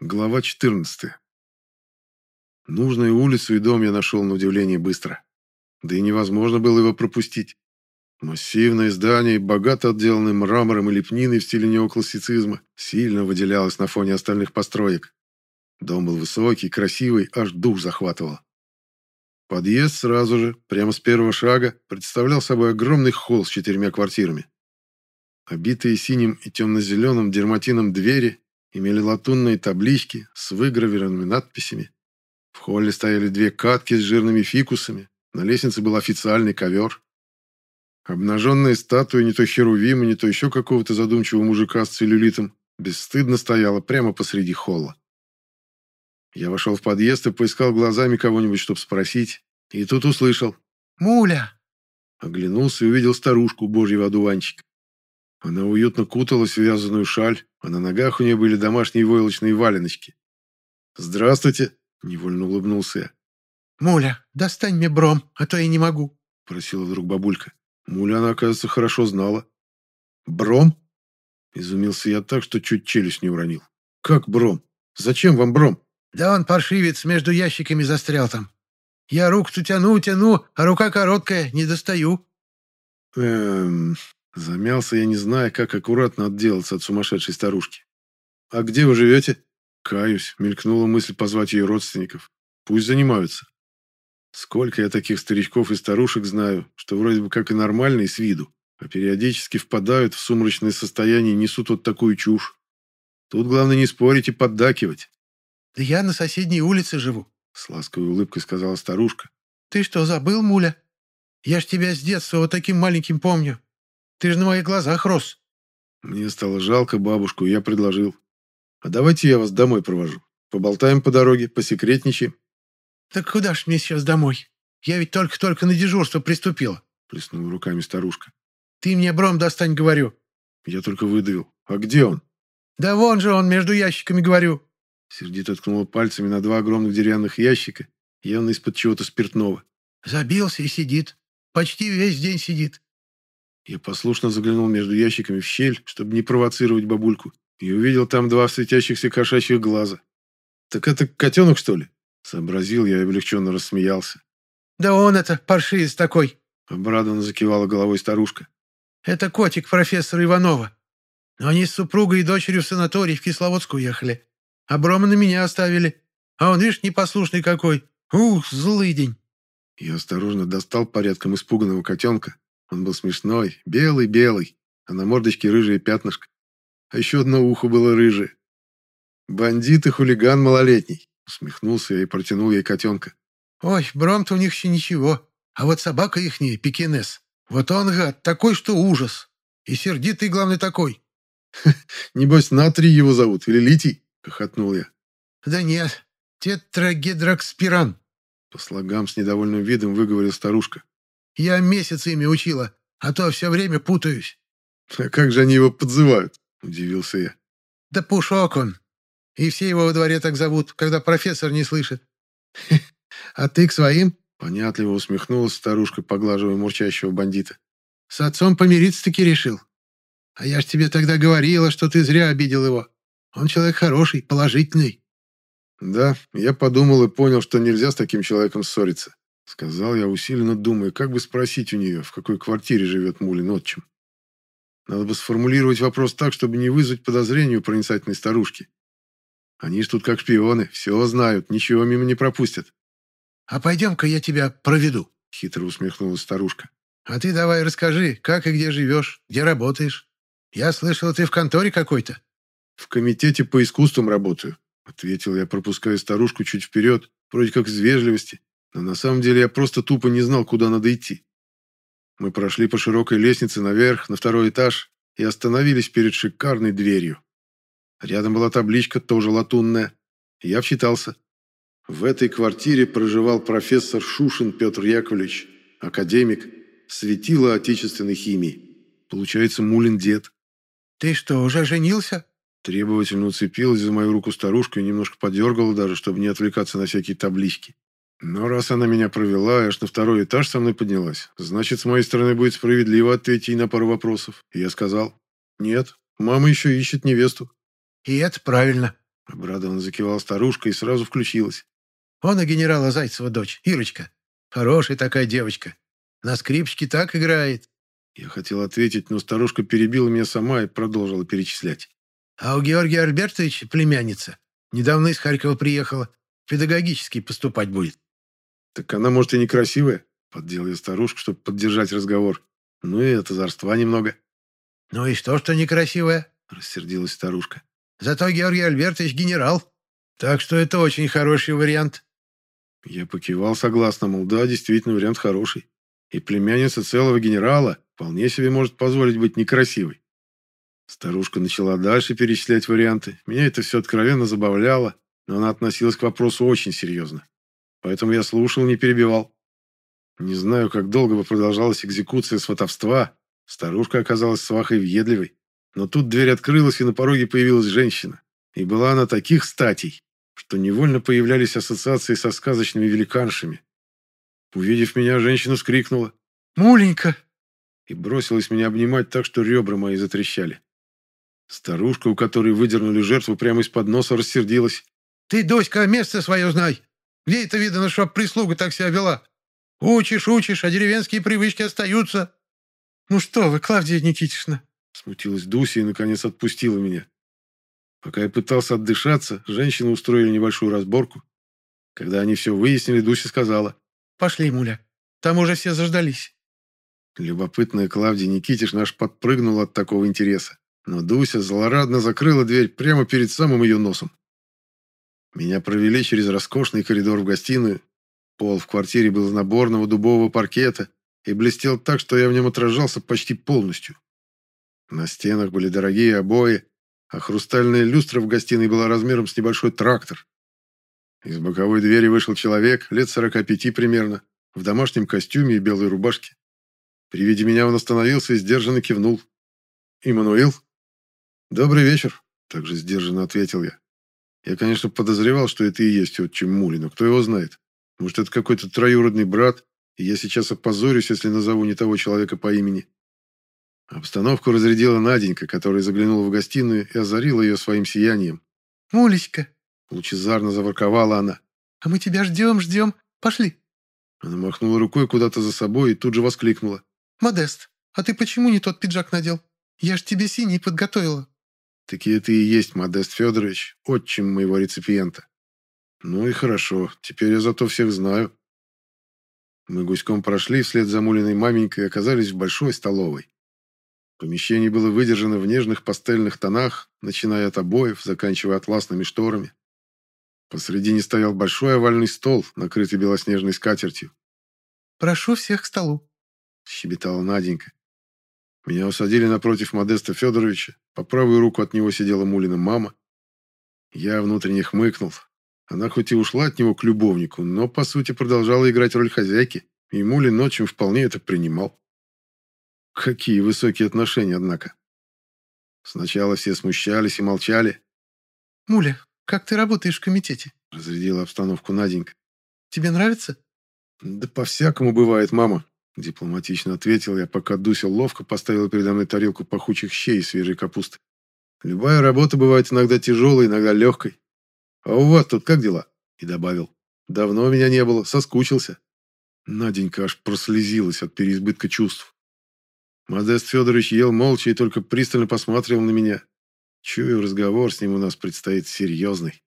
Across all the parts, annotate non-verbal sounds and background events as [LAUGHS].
Глава 14. Нужную улицу и дом я нашел на удивление быстро. Да и невозможно было его пропустить. Массивное здание, богато отделанное мрамором и лепниной в стиле неоклассицизма, сильно выделялось на фоне остальных построек. Дом был высокий, красивый, аж дух захватывал. Подъезд сразу же, прямо с первого шага, представлял собой огромный холл с четырьмя квартирами. Обитые синим и темно-зеленым дерматином двери имели латунные таблички с выгравированными надписями. В холле стояли две катки с жирными фикусами, на лестнице был официальный ковер. Обнаженная статуя не то Херувима, не то еще какого-то задумчивого мужика с целлюлитом бесстыдно стояла прямо посреди холла. Я вошел в подъезд и поискал глазами кого-нибудь, чтобы спросить, и тут услышал «Муля!» Оглянулся и увидел старушку божьего одуванчика. Она уютно куталась в вязаную шаль, а на ногах у нее были домашние войлочные валеночки. «Здравствуйте!» — невольно улыбнулся я. «Муля, достань мне бром, а то я не могу», — просила вдруг бабулька. Муля она, оказывается, хорошо знала. «Бром?» — изумился я так, что чуть челюсть не уронил. «Как бром? Зачем вам бром?» «Да он, паршивец, между ящиками застрял там. Я руку-то тяну, тяну, а рука короткая, не достаю». «Эм...» Замялся я, не зная, как аккуратно отделаться от сумасшедшей старушки. «А где вы живете?» Каюсь, мелькнула мысль позвать ее родственников. Пусть занимаются. Сколько я таких старичков и старушек знаю, что вроде бы как и нормальные с виду, а периодически впадают в сумрачное состояние и несут вот такую чушь. Тут главное не спорить и поддакивать. «Да я на соседней улице живу», — с ласковой улыбкой сказала старушка. «Ты что, забыл, муля? Я ж тебя с детства вот таким маленьким помню. Ты же на моих глазах рос». Мне стало жалко бабушку, и я предложил. «А давайте я вас домой провожу. Поболтаем по дороге, посекретничаем». «Так куда ж мне сейчас домой? Я ведь только-только на дежурство приступила», — плеснула руками старушка. «Ты мне бром достань, говорю». Я только выдавил. «А где он?» «Да вон же он, между ящиками, говорю». Сердито ткнула пальцами на два огромных деревянных ящика, явно из-под чего-то спиртного. «Забился и сидит. Почти весь день сидит. Я послушно заглянул между ящиками в щель, чтобы не провоцировать бабульку, и увидел там два светящихся кошачьих глаза. «Так это котенок, что ли?» Сообразил я и облегченно рассмеялся. «Да он это, паршивец такой!» Обрадованно закивала головой старушка. «Это котик профессора Иванова. Но они с супругой и дочерью в санаторий в Кисловодск уехали. А Брома на меня оставили. А он, видишь, непослушный какой. Ух, злый день!» Я осторожно достал порядком испуганного котенка он был смешной, белый-белый, а на мордочке рыжие пятнышко. А еще одно ухо было рыжее. «Бандит и хулиган малолетний», — усмехнулся я и протянул ей котенка. «Ой, Бром-то у них еще ничего, а вот собака ихняя, пекинес. Вот он, гад, такой, что ужас. И сердитый, главный, такой». [LAUGHS] «Небось, натрий его зовут, или литий?» — хохотнул я. «Да нет, тетрагидрокспиран», — по слогам с недовольным видом выговорил старушка. Я месяц ими учила, а то все время путаюсь». «А как же они его подзывают?» – удивился я. «Да Пушок он. И все его во дворе так зовут, когда профессор не слышит». [LAUGHS] «А ты к своим?» – понятливо усмехнулась старушка, поглаживая мурчащего бандита. «С отцом помириться-таки решил. А я ж тебе тогда говорила, что ты зря обидел его. Он человек хороший, положительный». «Да, я подумал и понял, что нельзя с таким человеком ссориться. Сказал я, усиленно думая, как бы спросить у нее, в какой квартире живет Мулин отчим. Надо бы сформулировать вопрос так, чтобы не вызвать подозрения у проницательной старушки. Они ж тут как шпионы, все знают, ничего мимо не пропустят. «А пойдем-ка я тебя проведу», — хитро усмехнулась старушка. «А ты давай расскажи, как и где живешь, где работаешь. Я слышал, ты в конторе какой-то». «В комитете по искусствам работаю», — ответил я, пропуская старушку чуть вперед, вроде как из вежливости, но на самом деле я просто тупо не знал, куда надо идти. Мы прошли по широкой лестнице наверх, на второй этаж, и остановились перед шикарной дверью. Рядом была табличка, тоже латунная. Я вчитался. В этой квартире проживал профессор Шушин Петр Яковлевич, академик, светило отечественной химии. Получается, Мулин дед. «Ты что, уже женился?» Требовательно уцепилась за мою руку старушка и немножко подергала даже, чтобы не отвлекаться на всякие таблички. Но раз она меня провела и аж на второй этаж со мной поднялась, значит, с моей стороны будет справедливо ответить на пару вопросов. И я сказал, нет, мама еще ищет невесту. И это правильно. Обрадованно закивала старушка и сразу включилась. Он и генерала Зайцева дочь, Ирочка. Хорошая такая девочка. На скрипочке так играет. Я хотел ответить, но старушка перебила меня сама и продолжила перечислять. А у Георгия Альбертовича племянница. Недавно из Харькова приехала. Педагогический поступать будет. Так она, может, и некрасивая? Поддел я старушку, чтобы поддержать разговор. Ну и от озорства немного. Ну и что, что некрасивая? Рассердилась старушка. Зато Георгий Альбертович генерал. Так что это очень хороший вариант. Я покивал согласно, мол, да, действительно, вариант хороший. И племянница целого генерала вполне себе может позволить быть некрасивой. Старушка начала дальше перечислять варианты. Меня это все откровенно забавляло, но она относилась к вопросу очень серьезно. Поэтому я слушал, не перебивал. Не знаю, как долго бы продолжалась экзекуция сватовства. Старушка оказалась свахой въедливой. Но тут дверь открылась, и на пороге появилась женщина. И была она таких статей, что невольно появлялись ассоциации со сказочными великаншами. Увидев меня, женщина вскрикнула «Муленька!» и бросилась меня обнимать так, что ребра мои затрещали. Старушка, у которой выдернули жертву прямо из-под носа, рассердилась. «Ты, Доська, место свое знай! Где это видно, чтоб прислуга так себя вела? Учишь, учишь, а деревенские привычки остаются!» «Ну что вы, Клавдия Никитична!» Смутилась Дуся и, наконец, отпустила меня. Пока я пытался отдышаться, женщины устроили небольшую разборку. Когда они все выяснили, Дуся сказала. «Пошли, муля, там уже все заждались». Любопытная Клавдия Никитишна аж подпрыгнула от такого интереса. Но Дуся злорадно закрыла дверь прямо перед самым ее носом. Меня провели через роскошный коридор в гостиную. Пол в квартире был из наборного дубового паркета и блестел так, что я в нем отражался почти полностью. На стенах были дорогие обои, а хрустальная люстра в гостиной была размером с небольшой трактор. Из боковой двери вышел человек, лет сорока пяти примерно, в домашнем костюме и белой рубашке. При виде меня он остановился и сдержанно кивнул. «Иммануил?» «Добрый вечер», — также сдержанно ответил я. Я, конечно, подозревал, что это и есть отчим Мули, но кто его знает? Может, это какой-то троюродный брат, и я сейчас опозорюсь, если назову не того человека по имени. Обстановку разрядила Наденька, которая заглянула в гостиную и озарила ее своим сиянием. «Мулечка!» — лучезарно заворковала она. «А мы тебя ждем, ждем. Пошли!» Она махнула рукой куда-то за собой и тут же воскликнула. «Модест, а ты почему не тот пиджак надел? Я ж тебе синий подготовила». «Таки это и есть Модест Федорович, отчим моего реципиента. Ну и хорошо, теперь я зато всех знаю». Мы гуськом прошли вслед за Мулиной маменькой и оказались в большой столовой. Помещение было выдержано в нежных пастельных тонах, начиная от обоев, заканчивая атласными шторами. Посредине стоял большой овальный стол, накрытый белоснежной скатертью. «Прошу всех к столу», — щебетала Наденька. Меня усадили напротив Модеста Федоровича, по правую руку от него сидела Мулина мама. Я внутренне хмыкнул. Она хоть и ушла от него к любовнику, но, по сути, продолжала играть роль хозяйки, и Мулин ночью вполне это принимал. Какие высокие отношения, однако. Сначала все смущались и молчали. «Муля, как ты работаешь в комитете?» Разрядила обстановку Наденька. «Тебе нравится?» «Да по-всякому бывает, мама», дипломатично ответил я, пока Дуся ловко поставила передо мной тарелку пахучих щей и свежей капусты. «Любая работа бывает иногда тяжелой, иногда легкой. А у вас тут как дела?» И добавил. «Давно меня не было, соскучился». Наденька аж прослезилась от переизбытка чувств. Модест Федорович ел молча и только пристально посматривал на меня. Чую, разговор с ним у нас предстоит серьезный.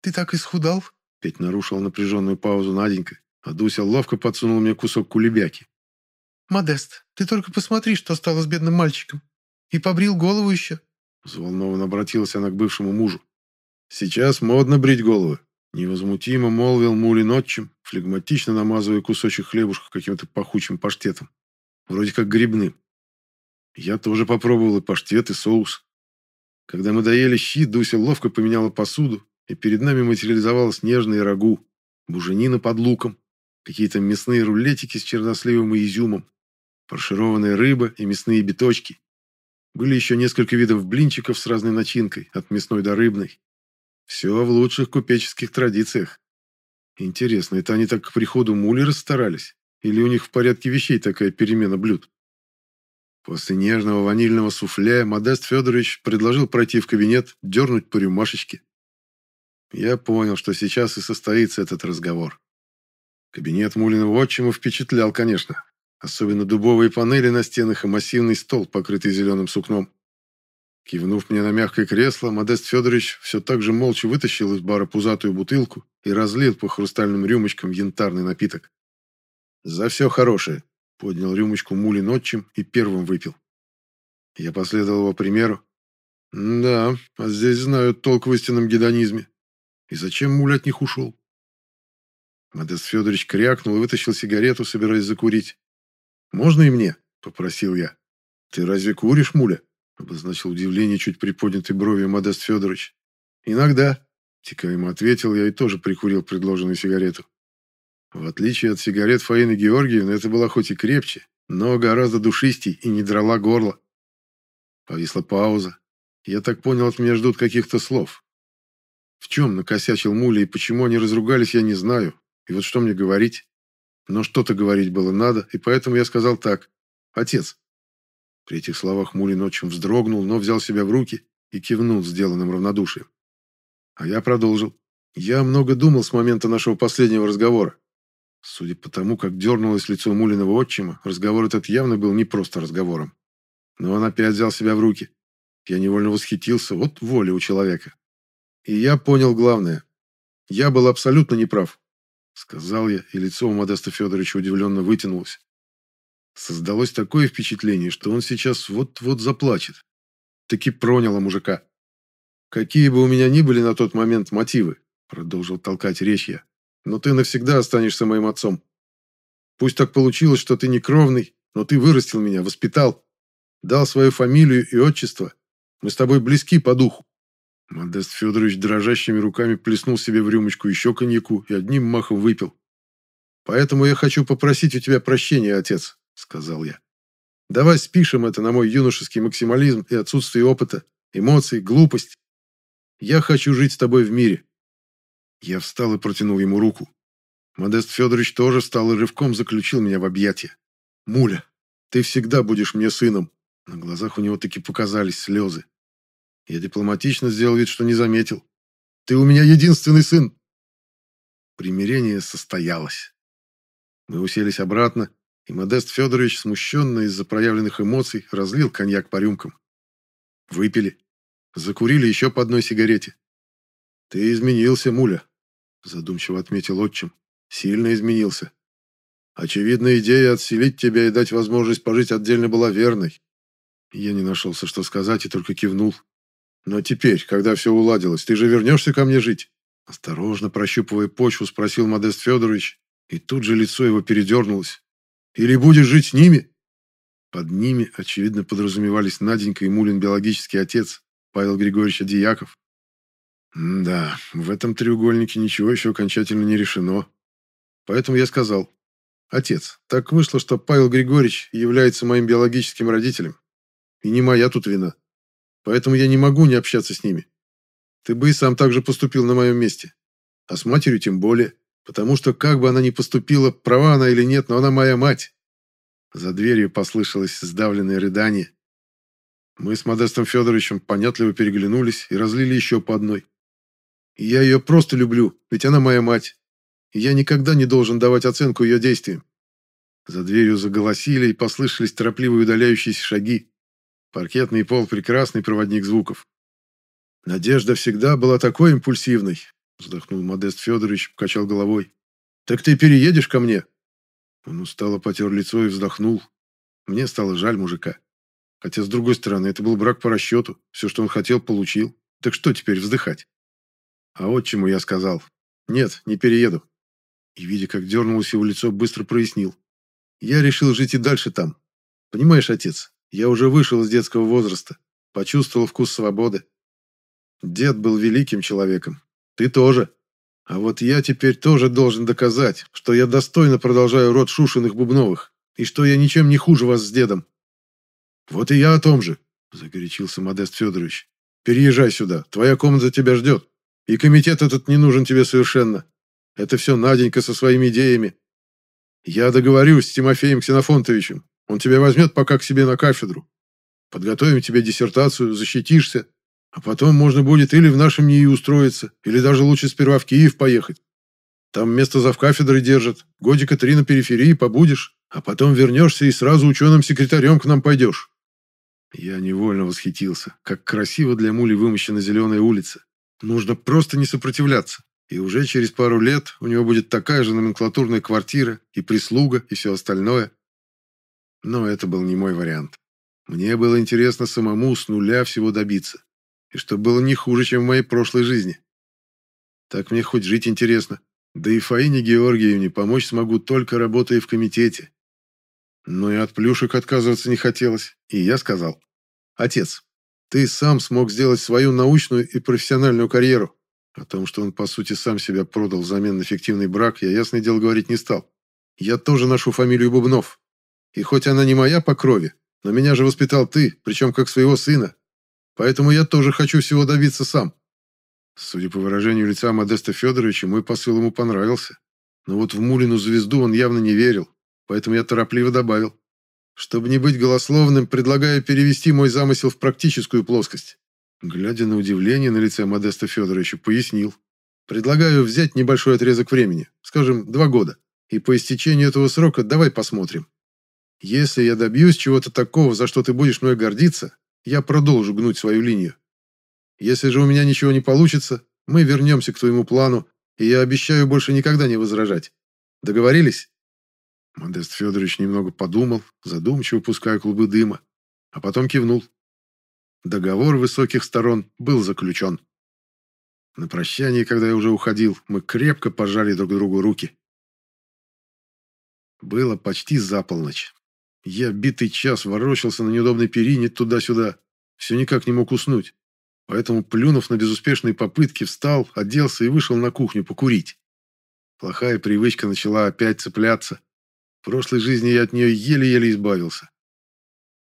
«Ты так исхудал?» Петь нарушил напряженную паузу Наденька, а Дуся ловко подсунул мне кусок кулебяки. «Модест, ты только посмотри, что стало с бедным мальчиком. И побрил голову еще». Взволнованно обратилась она к бывшему мужу. «Сейчас модно брить голову», — невозмутимо молвил Мулин отчим, флегматично намазывая кусочек хлебушка каким-то пахучим паштетом вроде как грибным. Я тоже попробовал и паштет, и соус. Когда мы доели щи, Дуся ловко поменяла посуду, и перед нами материализовалась нежная рагу, буженина под луком, какие-то мясные рулетики с черносливом и изюмом, фаршированная рыба и мясные биточки. Были еще несколько видов блинчиков с разной начинкой, от мясной до рыбной. Все в лучших купеческих традициях. Интересно, это они так к приходу мули расстарались? Или у них в порядке вещей такая перемена блюд? После нежного ванильного суфле Модест Федорович предложил пройти в кабинет, дернуть по рюмашечке. Я понял, что сейчас и состоится этот разговор. Кабинет Мулиного отчима впечатлял, конечно. Особенно дубовые панели на стенах и массивный стол, покрытый зеленым сукном. Кивнув мне на мягкое кресло, Модест Федорович все так же молча вытащил из бара пузатую бутылку и разлил по хрустальным рюмочкам янтарный напиток. «За все хорошее», — поднял рюмочку Мулин отчим и первым выпил. Я последовал его примеру. «Да, а здесь знают толк в истинном гедонизме. И зачем Муль от них ушел?» Модест Федорович крякнул и вытащил сигарету, собираясь закурить. «Можно и мне?» — попросил я. «Ты разве куришь, Муля?» — обозначил удивление чуть приподнятой бровью Модест Федорович. «Иногда», — тихо ответил я и тоже прикурил предложенную сигарету. В отличие от сигарет Фаины Георгиевны, это была хоть и крепче, но гораздо душистей и не драла горло. Повисла пауза. Я так понял, от меня ждут каких-то слов. В чем накосячил Муля и почему они разругались, я не знаю. И вот что мне говорить? Но что-то говорить было надо, и поэтому я сказал так. «Отец». При этих словах Мулин отчим вздрогнул, но взял себя в руки и кивнул сделанным равнодушием. А я продолжил. Я много думал с момента нашего последнего разговора. Судя по тому, как дернулось лицо Мулиного отчима, разговор этот явно был не просто разговором. Но он опять взял себя в руки. Я невольно восхитился, вот воля у человека. И я понял главное. Я был абсолютно неправ. Сказал я, и лицо у Модеста Федоровича удивленно вытянулось. Создалось такое впечатление, что он сейчас вот-вот заплачет. Таки проняло мужика. «Какие бы у меня ни были на тот момент мотивы», продолжил толкать речь я, «но ты навсегда останешься моим отцом. Пусть так получилось, что ты не кровный, но ты вырастил меня, воспитал, дал свою фамилию и отчество. Мы с тобой близки по духу. Модест Федорович дрожащими руками плеснул себе в рюмочку еще коньяку и одним махом выпил. «Поэтому я хочу попросить у тебя прощения, отец», — сказал я. «Давай спишем это на мой юношеский максимализм и отсутствие опыта, эмоций, глупость. Я хочу жить с тобой в мире». Я встал и протянул ему руку. Модест Федорович тоже встал и рывком заключил меня в объятия. «Муля, ты всегда будешь мне сыном». На глазах у него таки показались слезы. Я дипломатично сделал вид, что не заметил. «Ты у меня единственный сын!» Примирение состоялось. Мы уселись обратно, и Модест Федорович, смущенный из-за проявленных эмоций, разлил коньяк по рюмкам. Выпили. Закурили еще по одной сигарете. «Ты изменился, Муля», — задумчиво отметил отчим. «Сильно изменился. Очевидно, идея отселить тебя и дать возможность пожить отдельно была верной». Я не нашелся, что сказать, и только кивнул. Но теперь, когда все уладилось, ты же вернешься ко мне жить?» Осторожно прощупывая почву, спросил Модест Федорович, и тут же лицо его передернулось. «Или будешь жить с ними?» Под ними, очевидно, подразумевались Наденька и Мулин биологический отец, Павел Григорьевич Дьяков. да, в этом треугольнике ничего еще окончательно не решено. Поэтому я сказал, «Отец, так вышло, что Павел Григорьевич является моим биологическим родителем. И не моя тут вина. Поэтому я не могу не общаться с ними. Ты бы и сам так же поступил на моем месте. А с матерью тем более. Потому что, как бы она ни поступила, права она или нет, но она моя мать. За дверью послышалось сдавленное рыдание. Мы с Модестом Федоровичем понятливо переглянулись и разлили еще по одной. Я ее просто люблю, ведь она моя мать. Я никогда не должен давать оценку ее действиям. За дверью заголосили и послышались торопливые удаляющиеся шаги. Паркетный пол – прекрасный проводник звуков. Надежда всегда была такой импульсивной, вздохнул Модест Федорович, покачал головой. Так ты переедешь ко мне? Он устало потер лицо и вздохнул. Мне стало жаль мужика. Хотя, с другой стороны, это был брак по расчету. Все, что он хотел, получил. Так что теперь вздыхать? А вот чему я сказал. Нет, не перееду. И, видя, как дернулось его лицо, быстро прояснил. Я решил жить и дальше там. Понимаешь, отец, я уже вышел из детского возраста, почувствовал вкус свободы. Дед был великим человеком. Ты тоже. А вот я теперь тоже должен доказать, что я достойно продолжаю род Шушиных-Бубновых, и что я ничем не хуже вас с дедом. Вот и я о том же, загорячился Модест Федорович. Переезжай сюда, твоя комната тебя ждет. И комитет этот не нужен тебе совершенно. Это все Наденька со своими идеями. Я договорюсь с Тимофеем Ксенофонтовичем. Он тебя возьмет пока к себе на кафедру. Подготовим тебе диссертацию, защитишься. А потом можно будет или в нашем НИИ устроиться, или даже лучше сперва в Киев поехать. Там место завкафедры держат, годика три на периферии побудешь, а потом вернешься и сразу ученым-секретарем к нам пойдешь. Я невольно восхитился, как красиво для мули вымощена зеленая улица. Нужно просто не сопротивляться. И уже через пару лет у него будет такая же номенклатурная квартира, и прислуга, и все остальное. Но это был не мой вариант. Мне было интересно самому с нуля всего добиться. И чтобы было не хуже, чем в моей прошлой жизни. Так мне хоть жить интересно. Да и Фаине Георгиевне помочь смогу, только работая в комитете. Но и от плюшек отказываться не хотелось. И я сказал, «Отец, ты сам смог сделать свою научную и профессиональную карьеру. О том, что он, по сути, сам себя продал взамен на фиктивный брак, я, ясное дело, говорить не стал. Я тоже ношу фамилию Бубнов. И хоть она не моя по крови, но меня же воспитал ты, причем как своего сына. Поэтому я тоже хочу всего добиться сам. Судя по выражению лица Модеста Федоровича, мой посыл ему понравился. Но вот в Мулину звезду он явно не верил, поэтому я торопливо добавил. Чтобы не быть голословным, предлагаю перевести мой замысел в практическую плоскость. Глядя на удивление на лице Модеста Федоровича, пояснил. Предлагаю взять небольшой отрезок времени, скажем, два года. И по истечению этого срока давай посмотрим. Если я добьюсь чего-то такого, за что ты будешь мной гордиться, я продолжу гнуть свою линию. Если же у меня ничего не получится, мы вернемся к твоему плану, и я обещаю больше никогда не возражать. Договорились?» Модест Федорович немного подумал, задумчиво пуская клубы дыма, а потом кивнул. Договор высоких сторон был заключен. На прощание, когда я уже уходил, мы крепко пожали друг другу руки. Было почти за полночь. Я битый час ворочался на неудобной перине туда-сюда. Все никак не мог уснуть. Поэтому, плюнув на безуспешные попытки, встал, оделся и вышел на кухню покурить. Плохая привычка начала опять цепляться. В прошлой жизни я от нее еле-еле избавился.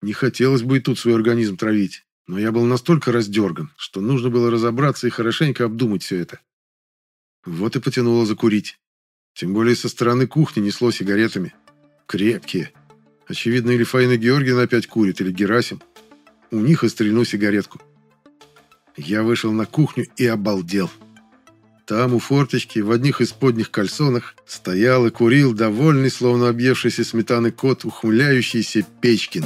Не хотелось бы и тут свой организм травить, но я был настолько раздерган, что нужно было разобраться и хорошенько обдумать все это. Вот и потянуло закурить. Тем более со стороны кухни несло сигаретами. Крепкие. Очевидно, или Фаина Георгиевна опять курит, или Герасим. У них и стрельну сигаретку. Я вышел на кухню и обалдел. Там у форточки в одних из подних кальсонах стоял и курил довольный, словно объевшийся сметаны кот, ухмыляющийся Печкин.